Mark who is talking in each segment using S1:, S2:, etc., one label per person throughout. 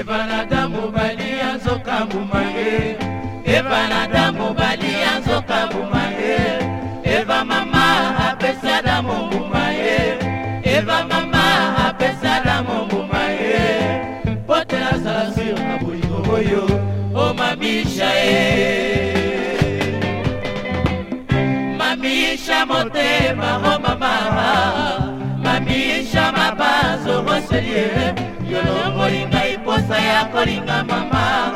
S1: ebanada mobali ya nzoka mbumange ebanada mobali ya nzoka mbumange eva mama apesada monguma ye eva mama apesada monguma ye potela azala sur na bolingo oyo omamisha ye mamisha motema omamaha mamisha mabazo moselie yolongoli ngai motema ya kolinga mama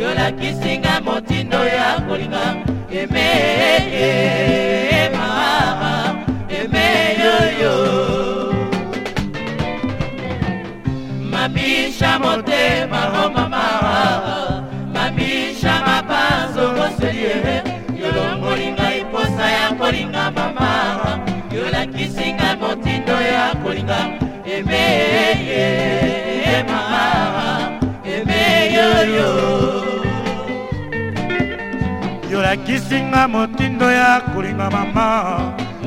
S1: yolakisinga motindo ya kolinga eme mama eme yoyo mamisha motema o oh, mama mamisha mapanzo koselie oh, yolongolinga iposa ya kolinga mama yolakisinga motindo ya kolinga eme yeah. yoyo yolakisinga motindo ya kolinga mama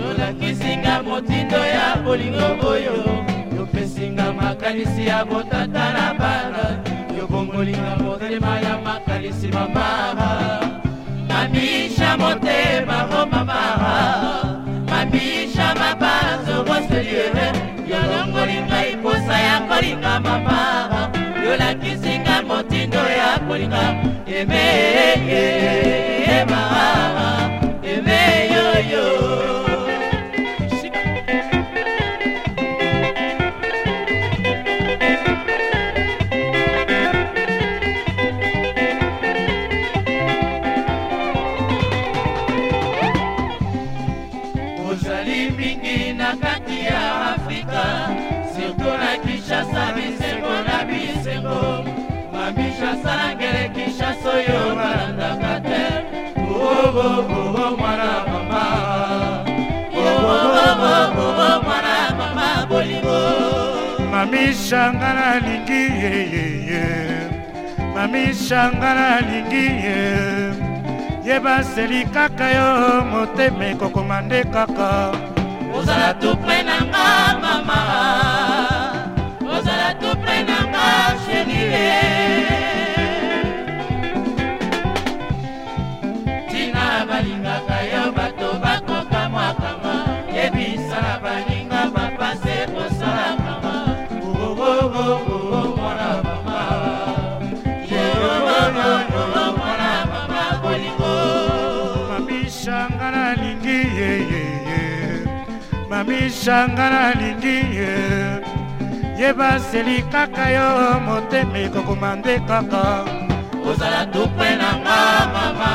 S1: yolakisinga motindo ya bolingo oyo yopesinga makanisi ya botata na bana yobongolinga motema ya makanisi mama mamisha motema o mama mamisha mabanzo moseliere yolongolinga iposa ya kolinga mama yolakisi motindo ya kolinga emeyeyema e, emeyoyo ozali mingi na kati ya afrika surtout na kinshasa bisengo na bisengo nasalangele kinshasa oyo ngalandaka te bobobobo mwana ya mama bobobobo mwana ya mama bolingo mamishanga nalingi yeyeye mamishanga nalingi ye yebaseli kaka yo motema ekokoma nde kaka ozala tupre na nga mama ozala tupre na nga chérie shanga nalingi yeyeye mami shanga nalingi ye yebaseli kaka yo motema ekokoma nde kaka ozala tupwe na nga mama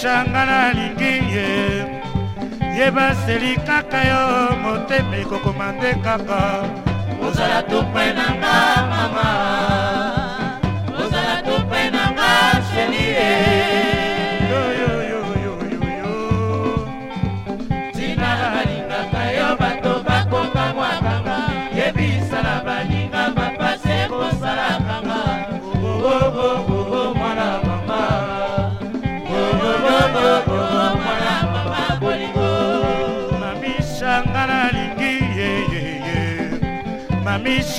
S1: kosanga na lingi ye yebaseli kaka yo motema ekokoma nde kaka ozala topwe na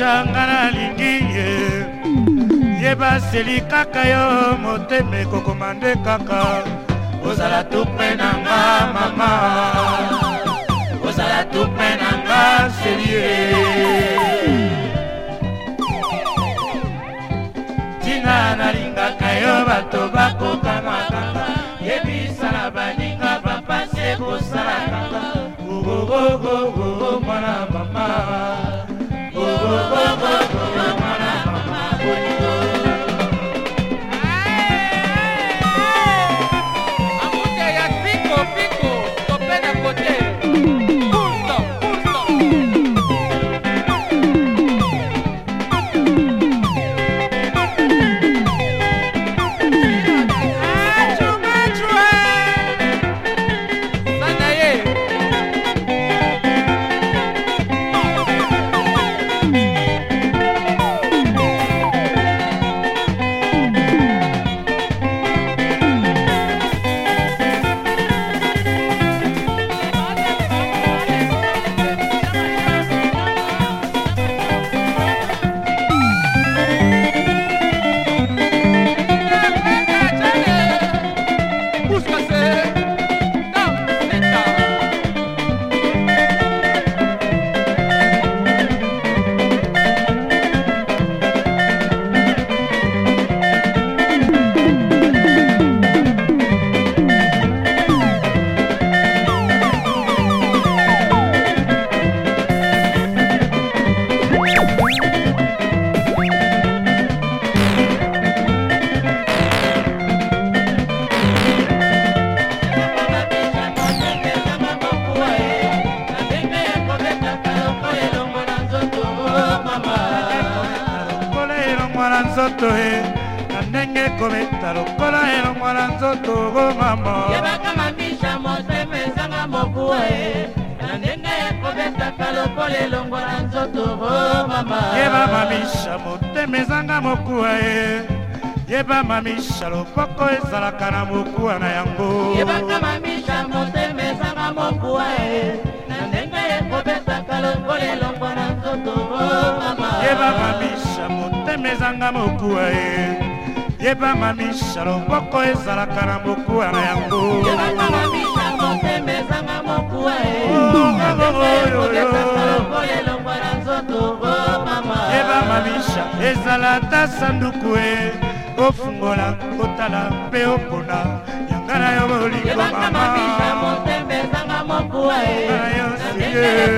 S1: shanga nalingi ye yebaseli kaka yo motema ekokoma nde kaka ozala tupe na nga mama ozala tupe na nga selie ntina nalingaka yo bato bakokamaka yebisa na baninga bapasi ekosala kaka ugogogo nzoto e na ndenge kometa lokola elongo na nzoto komamo yebaka mabisha moseme ezanga mobu e na ndenge ekobetaka lokola elongo na nzoto komama yeba mabisha motema ezanga mokuwa e yeba mamisha loboko ezalaka na mokuwa na yango yebaka mamisha motema ezanga mokuwa e na ndenge ekobetaka lokola elongo na nzoto komama yeba mamisha ememezanga mokuwa ye yebama mishalo moko ezalaka na mokuwa na yango yebama misha oh, oh, ezala ata sanduku e kofungola kotala mpe opona yanga na yo bolingo mamayo siye